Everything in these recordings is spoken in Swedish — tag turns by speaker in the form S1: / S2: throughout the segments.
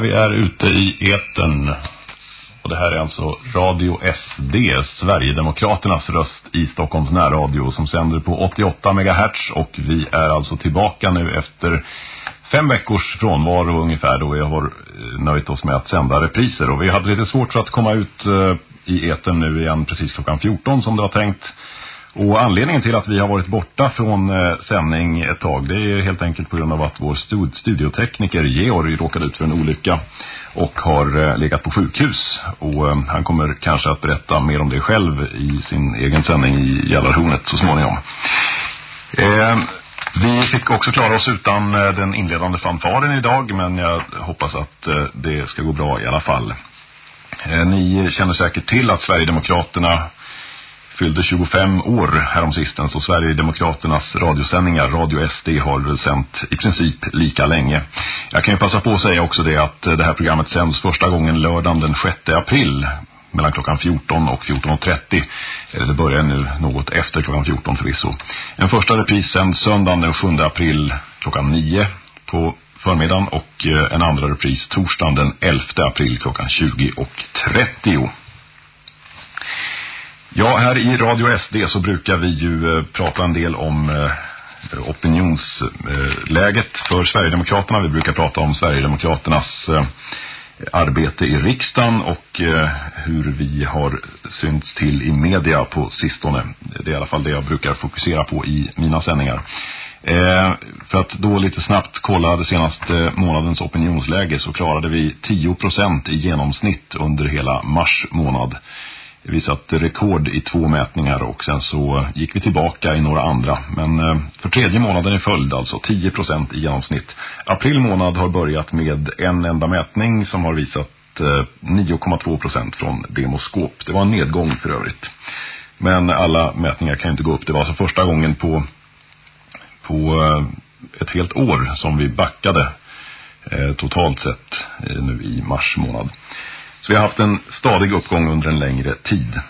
S1: Vi är ute i eten. Och det här är alltså Radio SD, Sverigedemokraternas röst i Stockholms närradio som sänder på 88 MHz. Och vi är alltså tillbaka nu efter fem veckors frånvaro ungefär då vi har eh, nöjt oss med att sända repriser. Och vi hade lite svårt för att komma ut eh, i eten nu igen precis klockan 14 som det var tänkt. Och anledningen till att vi har varit borta från eh, sändning ett tag det är helt enkelt på grund av att vår stud studiotekniker Georg råkade ut för en olycka och har eh, legat på sjukhus. Och eh, han kommer kanske att berätta mer om det själv i sin egen sändning i Gällarhornet så småningom. Eh, vi fick också klara oss utan eh, den inledande fanfaren idag men jag hoppas att eh, det ska gå bra i alla fall. Eh, ni känner säkert till att Sverigedemokraterna fyllde 25 år häromsistens så Sverigedemokraternas radiosändningar, Radio SD, har sänt i princip lika länge. Jag kan ju passa på att säga också det att eh, det här programmet sänds första gången lördagen den 6 april mellan klockan 14 och 14.30. Det börjar nu något efter klockan 14 förvisso. En första repris sänds söndagen den 7 april klockan 9 på förmiddagen och eh, en andra repris torsdagen den 11 april klockan 20.30. Ja, här i Radio SD så brukar vi ju eh, prata en del om eh, opinionsläget för Sverigedemokraterna. Vi brukar prata om Sverigedemokraternas eh, arbete i riksdagen och eh, hur vi har synts till i media på sistone. Det är i alla fall det jag brukar fokusera på i mina sändningar. Eh, för att då lite snabbt kolla det senaste månadens opinionsläge så klarade vi 10% i genomsnitt under hela mars månad. Vi satte rekord i två mätningar och sen så eh, gick vi tillbaka i några andra. Men eh, för tredje månaden i följd alltså 10% i genomsnitt. April månad har börjat med en enda mätning som har visat eh, 9,2% från Demoskop. Det var en nedgång för övrigt. Men alla mätningar kan inte gå upp. Det var alltså första gången på, på ett helt år som vi backade totalt sett nu i mars månad. Vi har haft en stadig uppgång under en längre tid.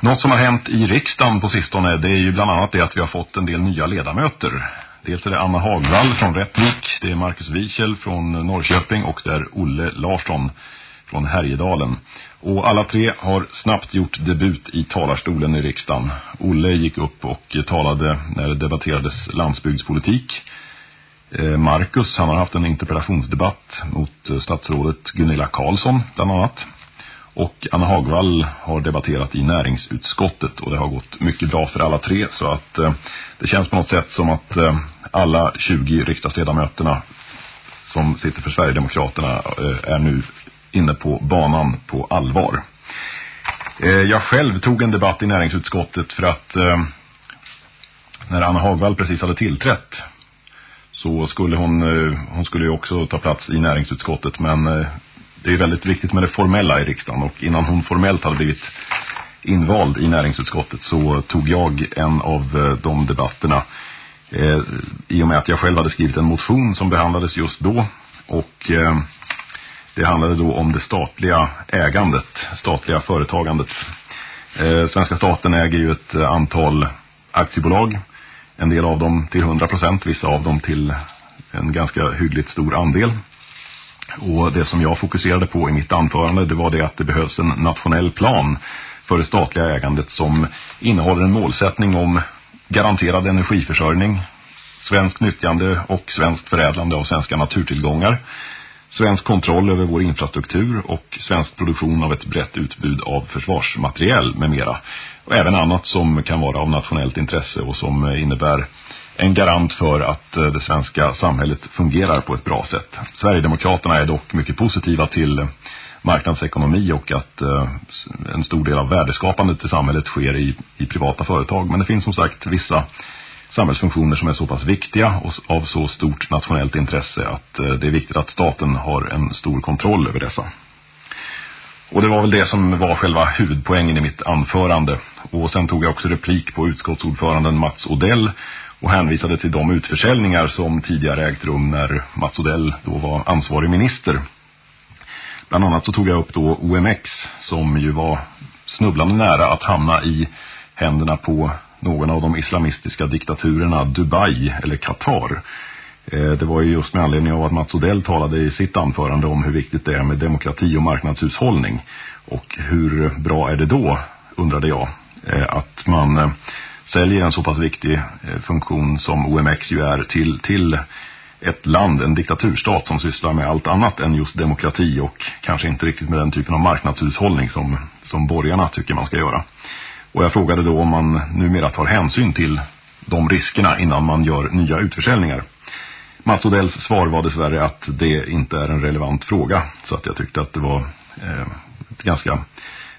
S1: Något som har hänt i riksdagen på sistone det är ju bland annat det att vi har fått en del nya ledamöter. Dels är det Anna Hagvall från Rättvik, det är Marcus Wiechel från Norrköping och det är Olle Larsson från Härjedalen. Och alla tre har snabbt gjort debut i talarstolen i riksdagen. Olle gick upp och talade när det debatterades landsbygdspolitik. Eh, Marcus, han har haft en interpellationsdebatt mot eh, statsrådet Gunilla Karlsson bland annat. Och Anna Hagvall har debatterat i näringsutskottet och det har gått mycket bra för alla tre så att eh, det känns på något sätt som att eh, alla 20 riksdagsledamöterna som sitter för Sverigedemokraterna eh, är nu inne på banan på allvar. Eh, jag själv tog en debatt i näringsutskottet för att eh, när Anna Hagvall precis hade tillträtt så skulle hon, eh, hon skulle ju också ta plats i näringsutskottet men eh, det är väldigt viktigt med det formella i riksdagen. Och innan hon formellt hade blivit invald i näringsutskottet så tog jag en av eh, de debatterna. I och med att jag själv hade skrivit en motion som behandlades just då. Och det handlade då om det statliga ägandet, statliga företagandet. Svenska staten äger ju ett antal aktiebolag en del av dem till 100 procent, vissa av dem till en ganska hyggligt stor andel. Och det som jag fokuserade på i mitt anförande det var det att det behövs en nationell plan för det statliga ägandet som innehåller en målsättning om garanterad energiförsörjning, svensk nyttjande och svenskt förädlande av svenska naturtillgångar, svensk kontroll över vår infrastruktur och svensk produktion av ett brett utbud av försvarsmateriel med mera och även annat som kan vara av nationellt intresse och som innebär en garant för att eh, det svenska samhället fungerar på ett bra sätt. Sverigedemokraterna är dock mycket positiva till marknadsekonomi och att eh, en stor del av värdeskapandet i samhället sker i, i privata företag. Men det finns som sagt vissa samhällsfunktioner som är så pass viktiga och av så stort nationellt intresse att eh, det är viktigt att staten har en stor kontroll över dessa. Och det var väl det som var själva huvudpoängen i mitt anförande. Och sen tog jag också replik på utskottsordföranden Mats Odell och hänvisade till de utförsäljningar som tidigare ägt rum när Mats Odell då var ansvarig minister. Bland annat så tog jag upp då OMX som ju var snubblande nära att hamna i händerna på någon av de islamistiska diktaturerna Dubai eller Qatar. Eh, det var ju just med anledning av att Mats Odell talade i sitt anförande om hur viktigt det är med demokrati och marknadshushållning. Och hur bra är det då, undrade jag, eh, att man eh, säljer en så pass viktig funktion som OMX ju är till, till ett land, en diktaturstat som sysslar med allt annat än just demokrati och kanske inte riktigt med den typen av marknadshushållning som, som borgarna tycker man ska göra. Och jag frågade då om man numera tar hänsyn till de riskerna innan man gör nya utförsäljningar. Mats Odells svar var dessvärre att det inte är en relevant fråga. Så att jag tyckte att det var eh, ett ganska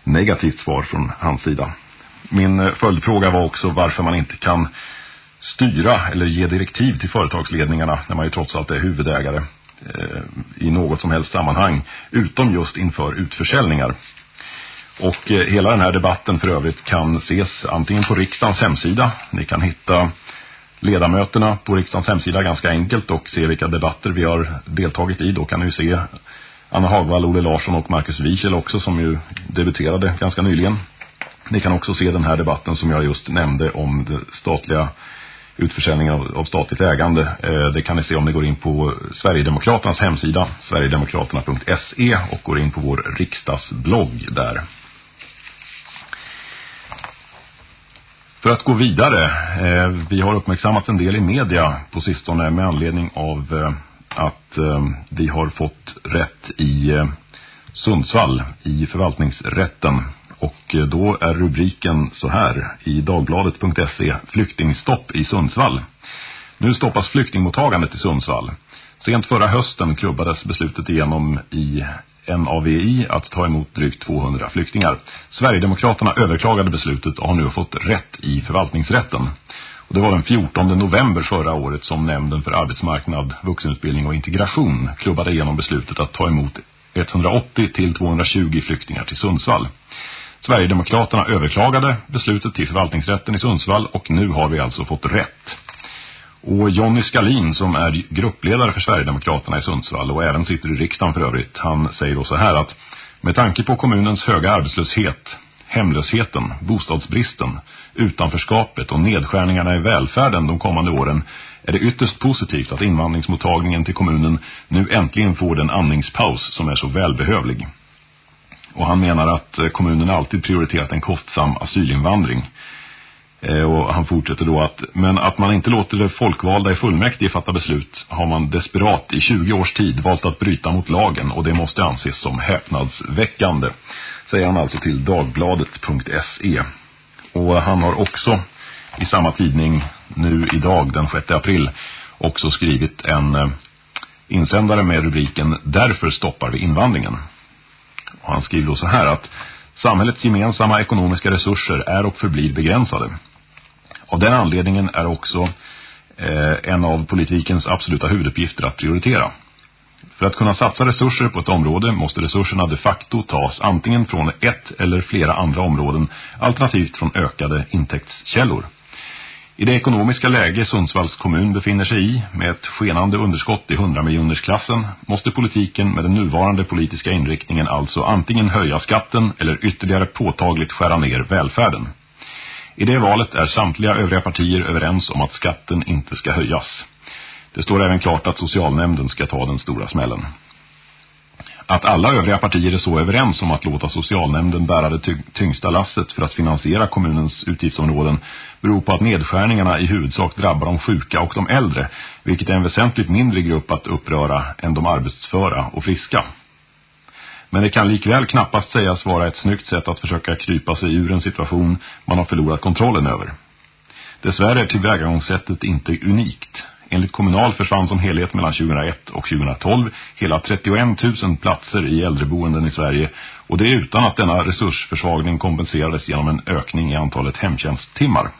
S1: negativt svar från hans sida. Min eh, följdfråga var också varför man inte kan styra eller ge direktiv till företagsledningarna när man ju trots allt är huvudägare eh, i något som helst sammanhang utom just inför utförsäljningar. Och eh, hela den här debatten för övrigt kan ses antingen på riksdagens hemsida. Ni kan hitta ledamöterna på riksdagens hemsida ganska enkelt och se vilka debatter vi har deltagit i. Då kan ni se Anna Hagvall, Olle Larsson och Marcus Wichel också som ju debuterade ganska nyligen. Ni kan också se den här debatten som jag just nämnde om det statliga utförsäljningen av, av statligt ägande. Eh, det kan ni se om ni går in på Sverigedemokraternas hemsida, sverigedemokraterna.se och går in på vår riksdagsblogg där. För att gå vidare, eh, vi har uppmärksammat en del i media på sistone med anledning av eh, att eh, vi har fått rätt i eh, Sundsvall i förvaltningsrätten. Och eh, då är rubriken så här i dagbladet.se Flyktingstopp i Sundsvall. Nu stoppas flyktingmottagandet i Sundsvall. Sent förra hösten klubbades beslutet igenom i NAVI att ta emot drygt 200 flyktingar. Sverigedemokraterna överklagade beslutet och har nu fått rätt i förvaltningsrätten. Och det var den 14 november förra året som nämnden för arbetsmarknad, vuxenutbildning och integration klubbade igenom beslutet att ta emot 180 till 220 flyktingar till Sundsvall. Sverigedemokraterna överklagade beslutet till förvaltningsrätten i Sundsvall och nu har vi alltså fått rätt. Och Jonny Skalin som är gruppledare för Sverigedemokraterna i Sundsvall och även sitter i riksdagen för övrigt. Han säger då så här att med tanke på kommunens höga arbetslöshet, hemlösheten, bostadsbristen, utanförskapet och nedskärningarna i välfärden de kommande åren är det ytterst positivt att invandringsmottagningen till kommunen nu äntligen får den andningspaus som är så välbehövlig. Och han menar att kommunen alltid prioriterat en kostsam asylinvandring. Eh, och han fortsätter då att, men att man inte låter det folkvalda i fullmäktige fatta beslut har man desperat i 20 års tid valt att bryta mot lagen och det måste anses som häpnadsväckande. Säger han alltså till dagbladet.se. Och han har också i samma tidning nu idag den 6 april också skrivit en eh, insändare med rubriken Därför stoppar vi invandringen. Och han skriver då så här att Samhällets gemensamma ekonomiska resurser är och förblir begränsade. Av den anledningen är också eh, en av politikens absoluta huvuduppgifter att prioritera. För att kunna satsa resurser på ett område måste resurserna de facto tas antingen från ett eller flera andra områden, alternativt från ökade intäktskällor. I det ekonomiska läge Sundsvalls kommun befinner sig i, med ett skenande underskott i 100 miljonersklassen, måste politiken med den nuvarande politiska inriktningen alltså antingen höja skatten eller ytterligare påtagligt skära ner välfärden. I det valet är samtliga övriga partier överens om att skatten inte ska höjas. Det står även klart att socialnämnden ska ta den stora smällen. Att alla övriga partier är så överens om att låta socialnämnden bära det tyngsta lasset för att finansiera kommunens utgiftsområden beror på att nedskärningarna i huvudsak drabbar de sjuka och de äldre, vilket är en väsentligt mindre grupp att uppröra än de arbetsföra och friska. Men det kan likväl knappast sägas vara ett snyggt sätt att försöka krypa sig ur en situation man har förlorat kontrollen över. Dessvärre är tillvägagångssättet inte unikt. Enligt kommunal försvann som helhet mellan 2001 och 2012 hela 31 000 platser i äldreboenden i Sverige och det utan att denna resursförsvagning kompenserades genom en ökning i antalet hemtjänsttimmar.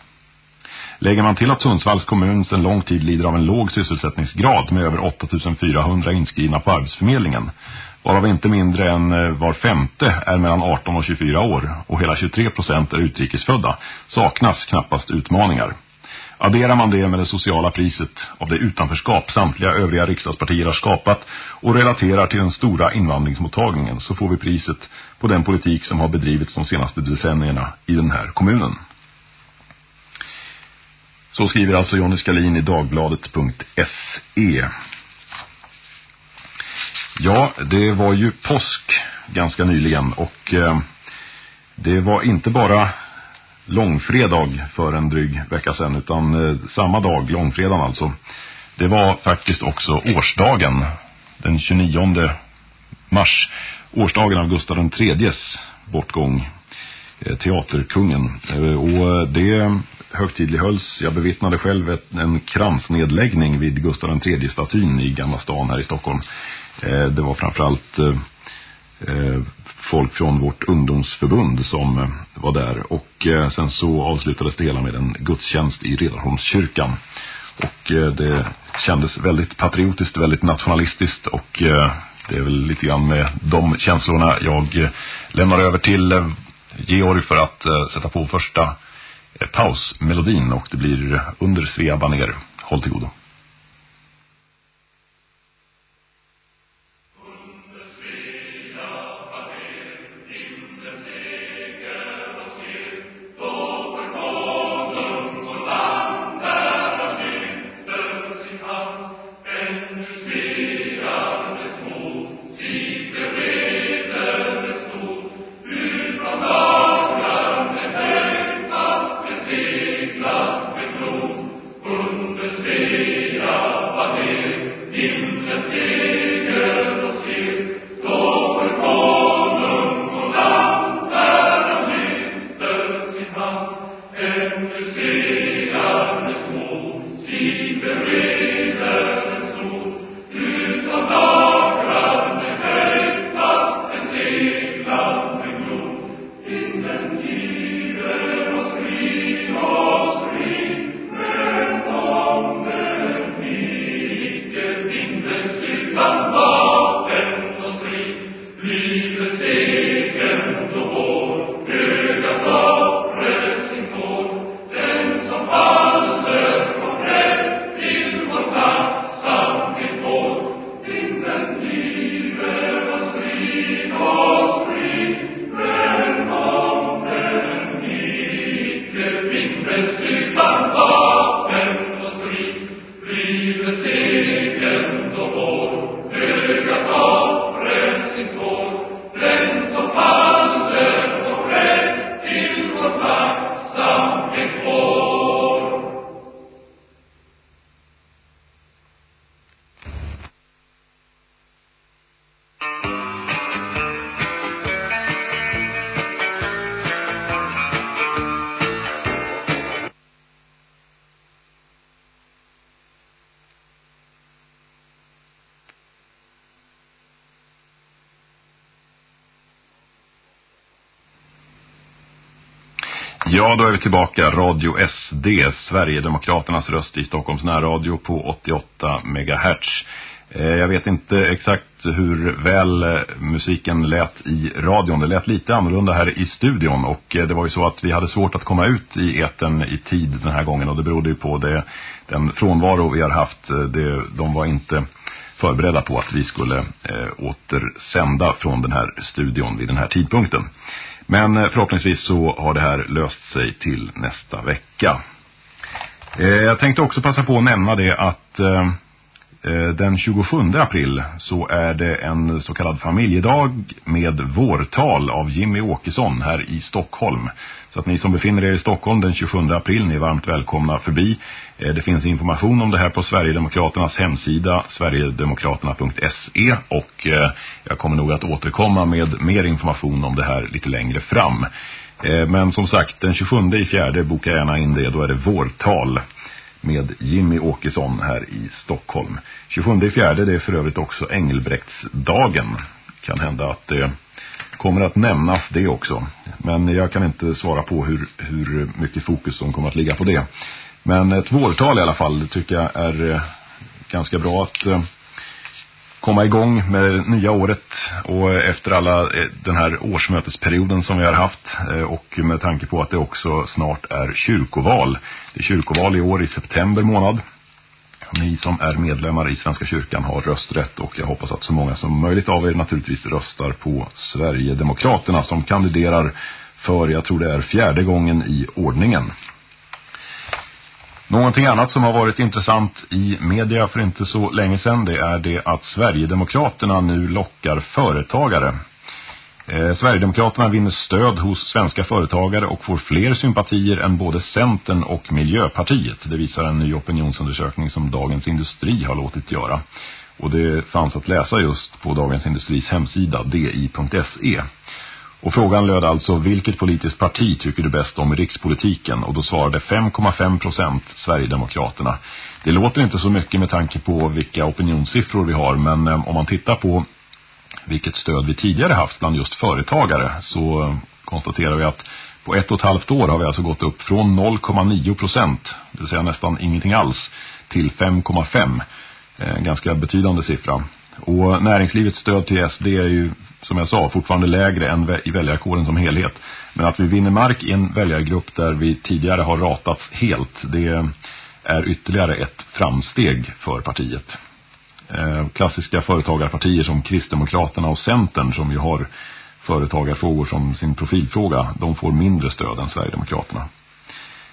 S1: Lägger man till att Sundsvalls kommun sedan lång tid lider av en låg sysselsättningsgrad med över 8400 inskrivna på Arbetsförmedlingen varav inte mindre än eh, var femte är mellan 18 och 24 år och hela 23 procent är utrikesfödda, saknas knappast utmaningar. Adderar man det med det sociala priset av det utanförskap samtliga övriga riksdagspartier har skapat och relaterar till den stora invandringsmottagningen så får vi priset på den politik som har bedrivits de senaste decennierna i den här kommunen. Så skriver alltså Jonny Skalin i dagbladet.se. Ja, det var ju påsk ganska nyligen och eh, det var inte bara långfredag för en dryg vecka sedan utan eh, samma dag, långfredagen alltså. Det var faktiskt också årsdagen, den 29 mars, årsdagen av Gustav IIIs bortgång, eh, teaterkungen. Eh, och eh, det högtidlighölls, jag bevittnade själv ett, en kransnedläggning vid Gustav III-statyn i Gamla stan här i Stockholm. Eh, det var framförallt eh, eh, folk från vårt ungdomsförbund som eh, var där. Och eh, sen så avslutades det hela med en gudstjänst i Redarholmskyrkan. Och det kändes väldigt patriotiskt, väldigt nationalistiskt och det är väl lite grann med de känslorna jag lämnar över till Georg för att sätta på första pausmelodin och det blir under Svea baner. Håll till godo. Ja, då är vi tillbaka. Radio SD, Sverigedemokraternas röst i Stockholms närradio på 88 MHz. Eh, jag vet inte exakt hur väl eh, musiken lät i radion. Det lät lite annorlunda här i studion och eh, det var ju så att vi hade svårt att komma ut i eten i tid den här gången och det berodde ju på det, den frånvaro vi har haft. Det, de var inte förberedda på att vi skulle eh, återsända från den här studion vid den här tidpunkten. Men eh, förhoppningsvis så har det här löst sig till nästa vecka. Eh, jag tänkte också passa på att nämna det att eh, Eh, den 27 april så är det en så kallad familjedag med vårtal av Jimmy Åkesson här i Stockholm. Så att ni som befinner er i Stockholm den 27 april, ni är varmt välkomna förbi. Eh, det finns information om det här på Sverigedemokraternas hemsida, sverigedemokraterna.se och eh, jag kommer nog att återkomma med mer information om det här lite längre fram. Men som sagt, den 27 i fjärde bokar gärna in det, då är det vårtal med Jimmy Åkesson här i Stockholm. 27 fjärde det är för övrigt också Engelbrektsdagen. Kan hända att det kommer att nämnas det också. Men jag kan inte svara på hur, hur mycket fokus som kommer att ligga på det. Men ett vårtal i alla fall tycker jag är eh, ganska bra att eh, komma igång med nya året och efter alla eh, den här årsmötesperioden som vi har haft eh, och med tanke på att det också snart är kyrkoval. Det är kyrkoval i år i september månad. Ni som är medlemmar i Svenska kyrkan har rösträtt och jag hoppas att så många som möjligt av er naturligtvis röstar på Sverigedemokraterna som kandiderar för, jag tror det är fjärde gången i ordningen. Någonting annat som har varit intressant i media för inte så länge sedan det är det att Sverigedemokraterna nu lockar företagare. Eh, Sverigedemokraterna vinner stöd hos svenska företagare och får fler sympatier än både Centern och Miljöpartiet. Det visar en ny opinionsundersökning som Dagens Industri har låtit göra. Och det fanns att läsa just på Dagens Industris hemsida di.se. Och frågan löd alltså, vilket politiskt parti tycker du bäst om i rikspolitiken? Och då svarade 5,5 procent Sverigedemokraterna. Det låter inte så mycket med tanke på vilka opinionssiffror vi har, men eh, om man tittar på vilket stöd vi tidigare haft bland just företagare så konstaterar vi att på ett och ett halvt år har vi alltså gått upp från 0,9 procent, det vill säga nästan ingenting alls, till 5,5. En eh, ganska betydande siffra. Och näringslivets stöd till SD är ju, som jag sa, fortfarande lägre än i väljarkåren som helhet. Men att vi vinner mark i en väljargrupp där vi tidigare har ratats helt, det är ytterligare ett framsteg för partiet. Eh, klassiska företagarpartier som Kristdemokraterna och Centern som ju har företagarfrågor som sin profilfråga, de får mindre stöd än Sverigedemokraterna.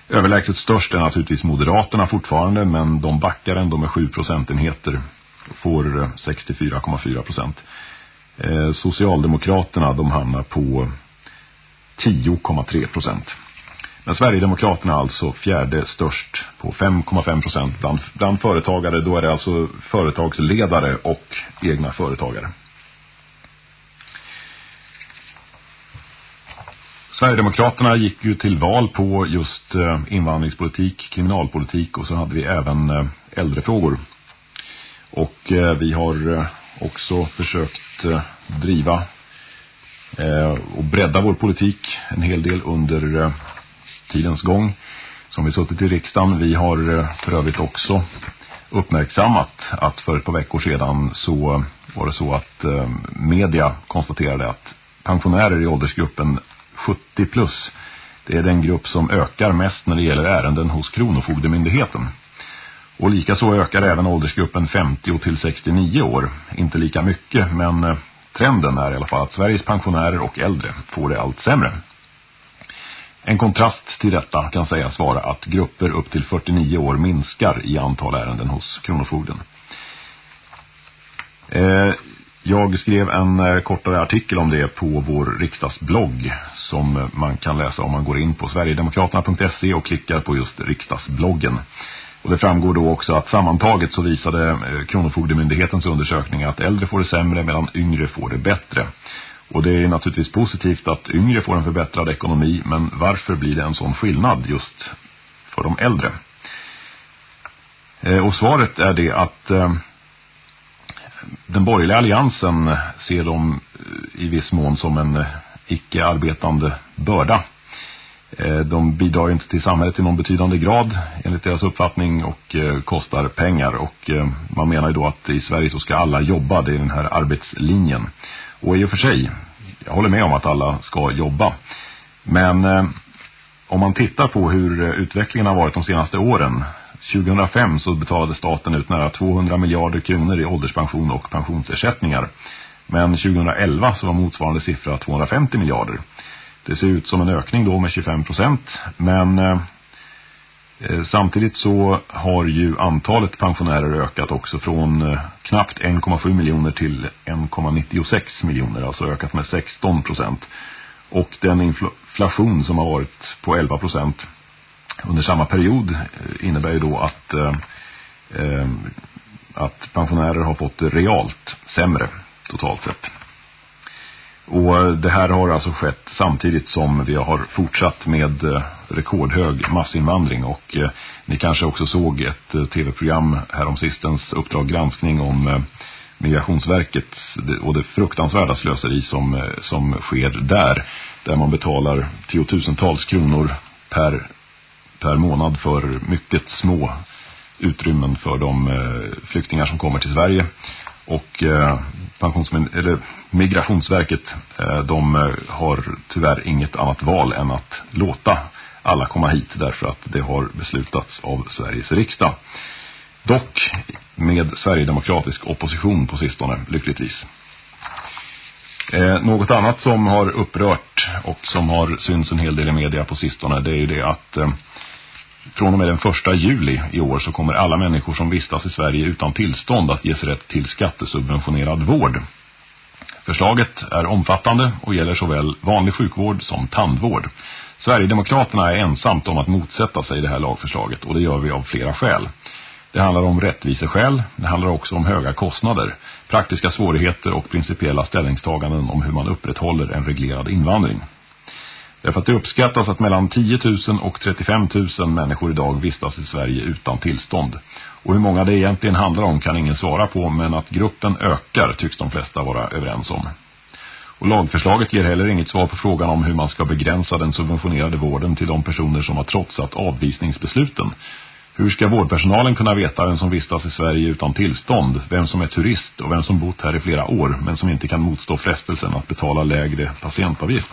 S1: Överlägset störst är naturligtvis Moderaterna fortfarande men de backar ändå med 7 procentenheter får eh, 64,4 procent. Eh, Socialdemokraterna de hamnar på 10,3 procent. Men Sverigedemokraterna alltså fjärde störst på 5,5 procent bland, bland företagare. Då är det alltså företagsledare och egna företagare. Sverigedemokraterna gick ju till val på just eh, invandringspolitik, kriminalpolitik och så hade vi även äldrefrågor. Och eh, vi har eh, också försökt eh, driva eh, och bredda vår politik en hel del under tidens gång som vi suttit i riksdagen. Vi har för övrigt också uppmärksammat att för ett par veckor sedan så var det så att media konstaterade att pensionärer i åldersgruppen 70 plus. Det är den grupp som ökar mest när det gäller ärenden hos Kronofogdemyndigheten. Och likaså ökar även åldersgruppen 50 till 69 år. Inte lika mycket men eh, trenden är i alla fall att Sveriges pensionärer och äldre får det allt sämre. En kontrast till detta kan sägas vara att grupper upp till 49 år minskar i antal ärenden hos Kronofogden. Eh, jag skrev en eh, kortare artikel om det på vår riksdagsblogg som man kan läsa om man går in på sverigedemokraterna.se och klickar på just riksdagsbloggen. Och det framgår då också att sammantaget så visade eh, Kronofogdemyndighetens undersökning att äldre får det sämre medan yngre får det bättre. Och det är naturligtvis positivt att yngre får en förbättrad ekonomi men varför blir det en sån skillnad just för de äldre? Eh, och svaret är det att eh, den borgerliga alliansen ser dem i viss mån som en icke-arbetande börda. Eh, de bidrar inte till samhället i någon betydande grad enligt deras uppfattning och eh, kostar pengar. Och eh, man menar ju då att i Sverige så ska alla jobba, det är den här arbetslinjen. Och i och för sig, jag håller med om att alla ska jobba. Men om man tittar på hur utvecklingen har varit de senaste åren 2005 så betalade staten ut nära 200 miljarder kronor i ålderspension och pensionsersättningar. Men 2011 så var motsvarande siffra 250 miljarder. Det ser ut som en ökning då med 25 procent. Men eh, eh, samtidigt så har ju antalet pensionärer ökat också från eh, knappt 1,7 miljoner till 1,96 miljoner. Alltså ökat med 16 procent. Och den inflation som har varit på 11 procent under samma period eh, innebär ju då att, eh, eh, att pensionärer har fått det realt sämre totalt sett. Och eh, det här har alltså skett samtidigt som vi har fortsatt med eh, rekordhög massinvandring och eh, ni kanske också såg ett eh, tv-program här om sistens uppdrag granskning om eh, Migrationsverket och det fruktansvärda slöseri som, eh, som sker där. Där man betalar tiotusentals kronor per per månad för mycket små utrymmen för de flyktingar som kommer till Sverige. Och eh, eller Migrationsverket eh, de eh, har tyvärr inget annat val än att låta alla komma hit därför att det har beslutats av Sveriges riksdag. Dock med Sverigedemokratisk opposition på sistone, lyckligtvis. Eh, något annat som har upprört och som har syns en hel del i media på sistone det är ju det att eh, från och med den första juli i år så kommer alla människor som vistas i Sverige utan tillstånd att ges rätt till skattesubventionerad vård. Förslaget är omfattande och gäller såväl vanlig sjukvård som tandvård. Sverigedemokraterna är ensamt om att motsätta sig det här lagförslaget och det gör vi av flera skäl. Det handlar om rättviseskäl, det handlar också om höga kostnader, praktiska svårigheter och principiella ställningstaganden om hur man upprätthåller en reglerad invandring. Därför att det uppskattas att mellan 10 000 och 35 000 människor idag vistas i Sverige utan tillstånd. Och hur många det egentligen handlar om kan ingen svara på men att gruppen ökar tycks de flesta vara överens om. Och lagförslaget ger heller inget svar på frågan om hur man ska begränsa den subventionerade vården till de personer som har trotsat avvisningsbesluten. Hur ska vårdpersonalen kunna veta vem som vistas i Sverige utan tillstånd, vem som är turist och vem som bott här i flera år men som inte kan motstå frestelsen att betala lägre patientavgift?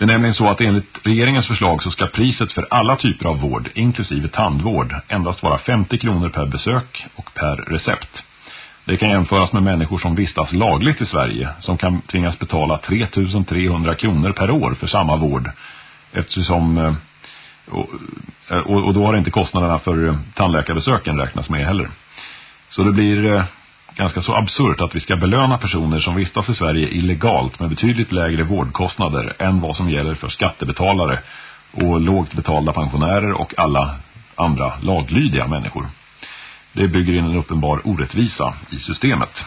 S1: Det är nämligen så att enligt regeringens förslag så ska priset för alla typer av vård, inklusive tandvård, endast vara 50 kronor per besök och per recept. Det kan jämföras med människor som vistas lagligt i Sverige som kan tvingas betala 3300 kronor per år för samma vård eftersom eh, eh, och, och då har inte kostnaderna för eh, tandläkarbesöken räknats med heller. Så det blir ganska så absurt att vi ska belöna personer som vistas i Sverige illegalt med betydligt lägre vårdkostnader än vad som gäller för skattebetalare och lågt betalda pensionärer och alla andra laglydiga människor. Det bygger in en uppenbar orättvisa i systemet.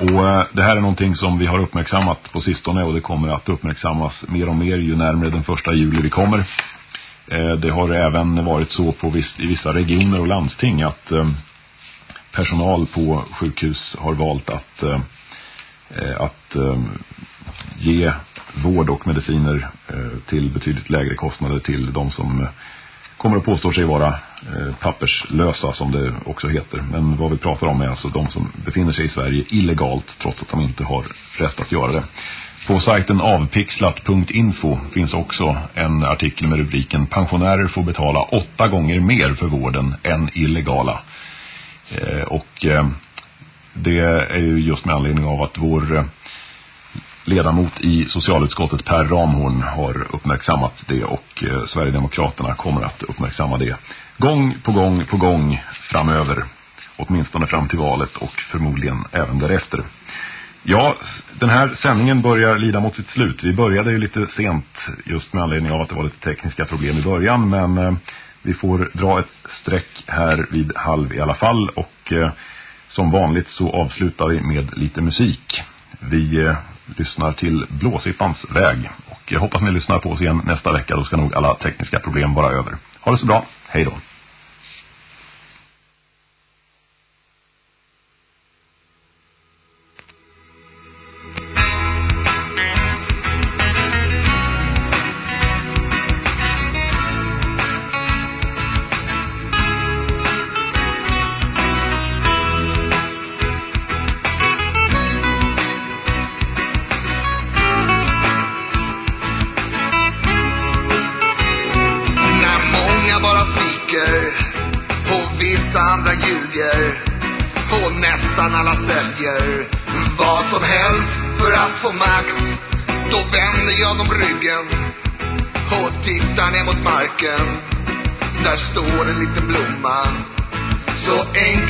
S1: Och eh, det här är någonting som vi har uppmärksammat på sistone och det kommer att uppmärksammas mer och mer ju närmare den första juli vi kommer. Eh, det har även varit så på viss, i vissa regioner och landsting att eh, personal på sjukhus har valt att, eh, eh, att eh, ge vård och mediciner till betydligt lägre kostnader till de som kommer att påstå sig vara eh, papperslösa som det också heter. Men vad vi pratar om är alltså de som befinner sig i Sverige illegalt trots att de inte har rätt att göra det. På sajten avpixlat.info finns också en artikel med rubriken Pensionärer får betala åtta gånger mer för vården än illegala. Eh, och eh, det är ju just med anledning av att vår eh, ledamot i socialutskottet Per Ramhorn har uppmärksammat det och eh, Sverigedemokraterna kommer att uppmärksamma det gång på gång på gång framöver. Åtminstone fram till valet och förmodligen även därefter. Ja, den här sändningen börjar lida mot sitt slut. Vi började ju lite sent just med anledning av att det var lite tekniska problem i början. Men eh, vi får dra ett streck här vid halv i alla fall. Och eh, som vanligt så avslutar vi med lite musik. Vi eh, lyssnar till Blåsippans väg. Och jag hoppas ni lyssnar på oss igen nästa vecka. Då ska nog alla tekniska problem vara över. Ha det så bra. Hej då.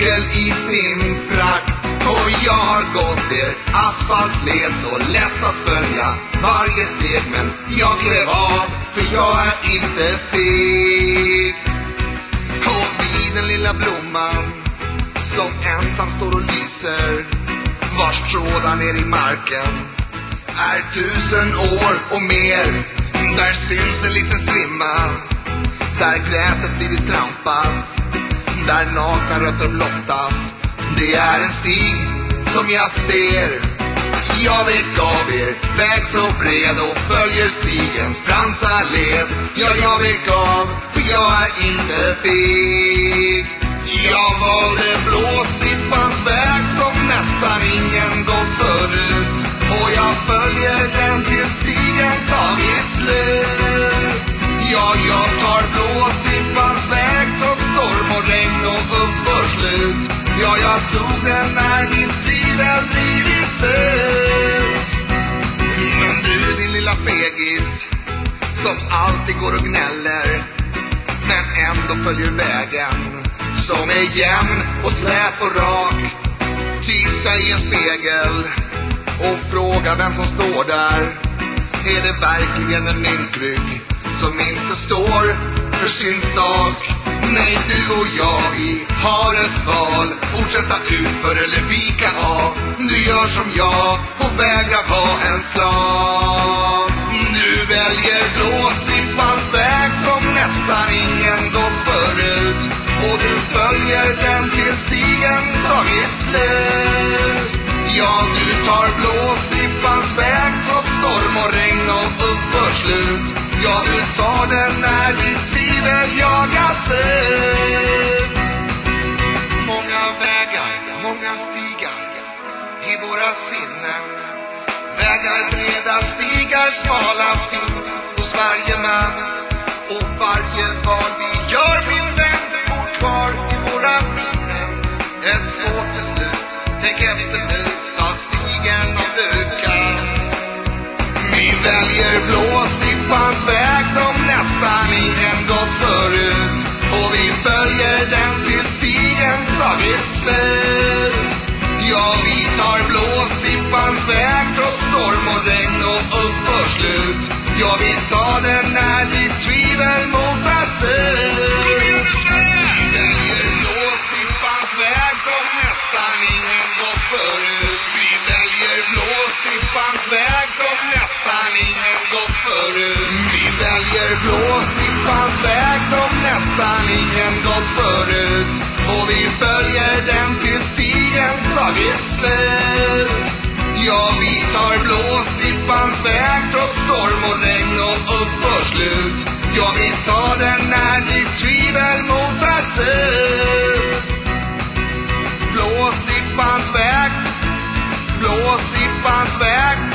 S2: cykel i sin frack. Och jag har gått er asfaltled så lätt att följa varje steg. Men jag klev av, för jag är inte feg. Kom vid den lilla blomman som ensam står och lyser, vars trådar ner i marken är tusen år och mer. Där syns en liten strimma, där gräset blivit trampat där nakna rötter blotta. Det är en stig som jag ser. Jag vet av er väg så bred och följer stigens branta led. Ja, jag vet av, för jag är inte feg. Jag valde Blåsippans väg som nästan ingen gått förut. Och jag följer den till stigen tagit slut. Ja, jag tar Blåsippans väg som storm och regn upp och slut Ja, jag tog den när min tid har blivit slut. Men du, din lilla fegis Som alltid går och gnäller Men ändå följer vägen Som är jämn och slät och rak. Titta i en spegel och fråga vem som står där. Är det verkligen en mynkrygg som inte står för sin sak? Nej, du och jag, vi har ett val. Fortsätta utför eller vika av. Du gör som jag och vägrar vara en slav. Nu väljer blåsippans väg som nästan ingen gått förut. Och du följer den till stigen tagit slut. Ja, du tar blåsippans väg trots storm och regn och uppförslut. Ja, du tar den när ditt tvivel jagas. Många vägar, många stigar i våra sinnen. Vägar breda, stigar smala finns hos varje man. Och varje val vi gör, min vän, bor kvar i våra minnen. Ett svårt beslut, tänk efter nu, ta stigen om du kan. Vi väljer blåstippans väg som nästan förut. Och vi följer den till stigen tagit slut. Ja, vi tar blåsippans väg trots storm och regn och uppförslut. Ja, vi tar den när ditt tvivel mot ut. En gång förut. Vi väljer blåsippans väg som nästan ingen gått förut. Och vi följer den till stigen tagit slut. Ja, vi tar blåsippans väg trots storm och regn och uppförslut. Ja, vi tar den när ditt tvivel mot att Blå Blåsippans väg, blåsippans väg,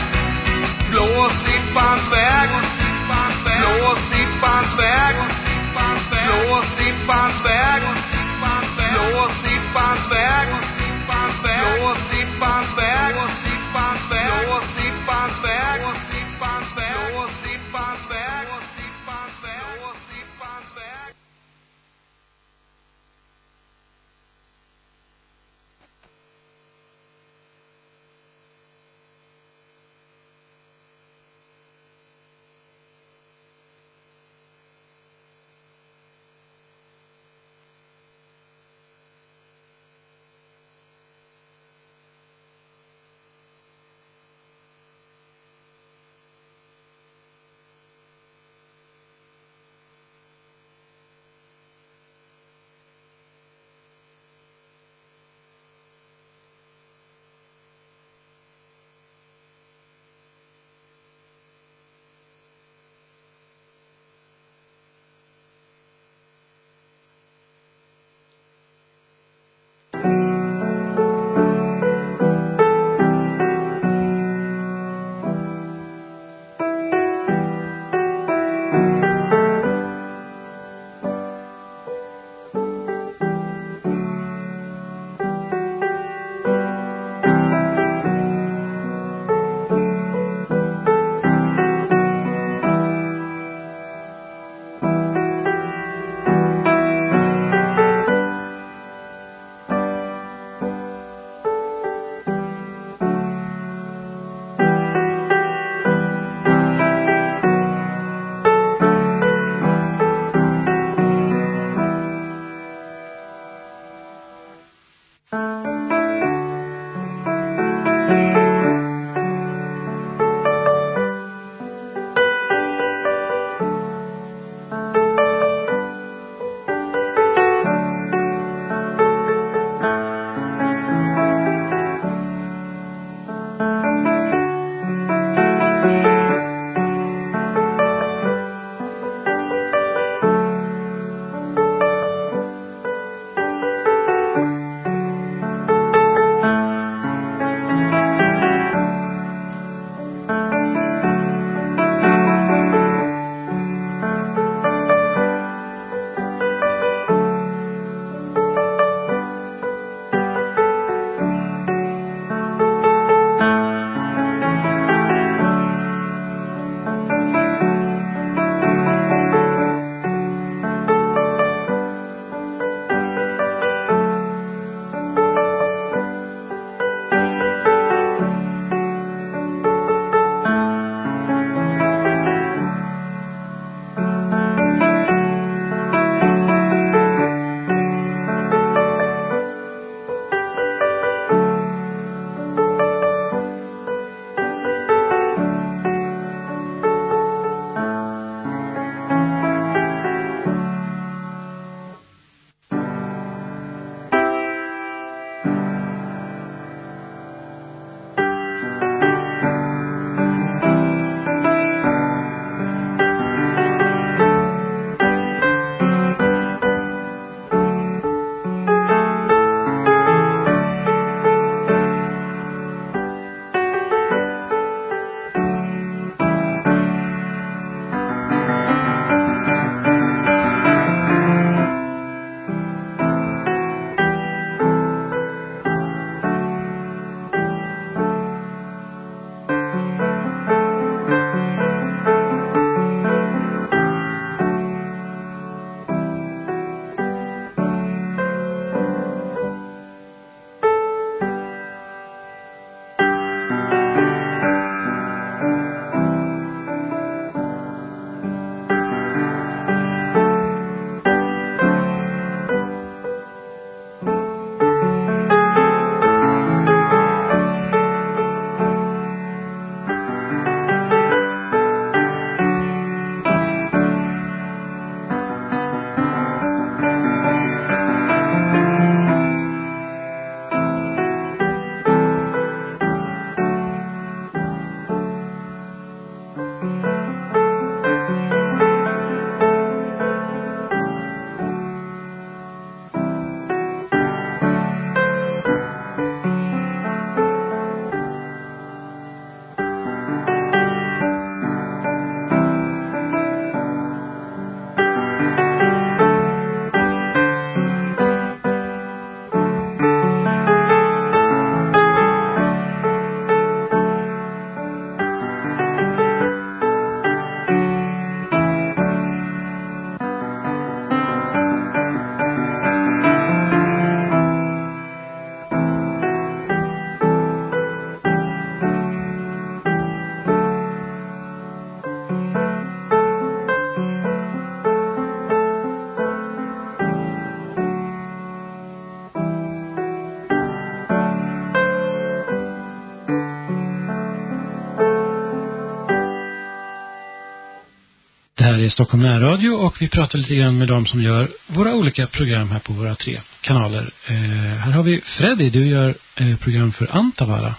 S3: här är Stockholm närradio och vi pratar lite grann med dem som gör våra olika program här på våra tre kanaler. Eh, här har vi Freddy, du gör eh, program för Antavara.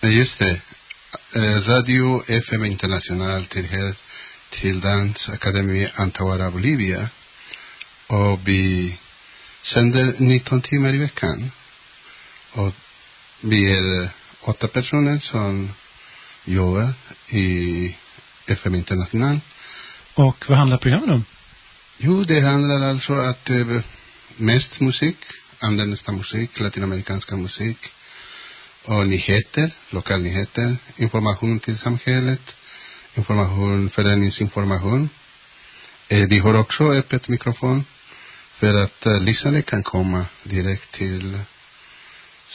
S4: Eh, just det. Eh, Radio FM International tillhör till Dansakademi Antavara Bolivia. Och vi sänder 19 timmar i veckan. Och vi är eh, åtta personer som jobbar i FM International.
S3: Och vad handlar programmen om?
S4: Jo, det handlar alltså att eh, mest musik, annorlunda musik, latinamerikanska musik och nyheter, lokalnyheter, information till samhället, information, föreningsinformation. Eh, vi har också öppet mikrofon för att eh, lyssnare kan komma direkt till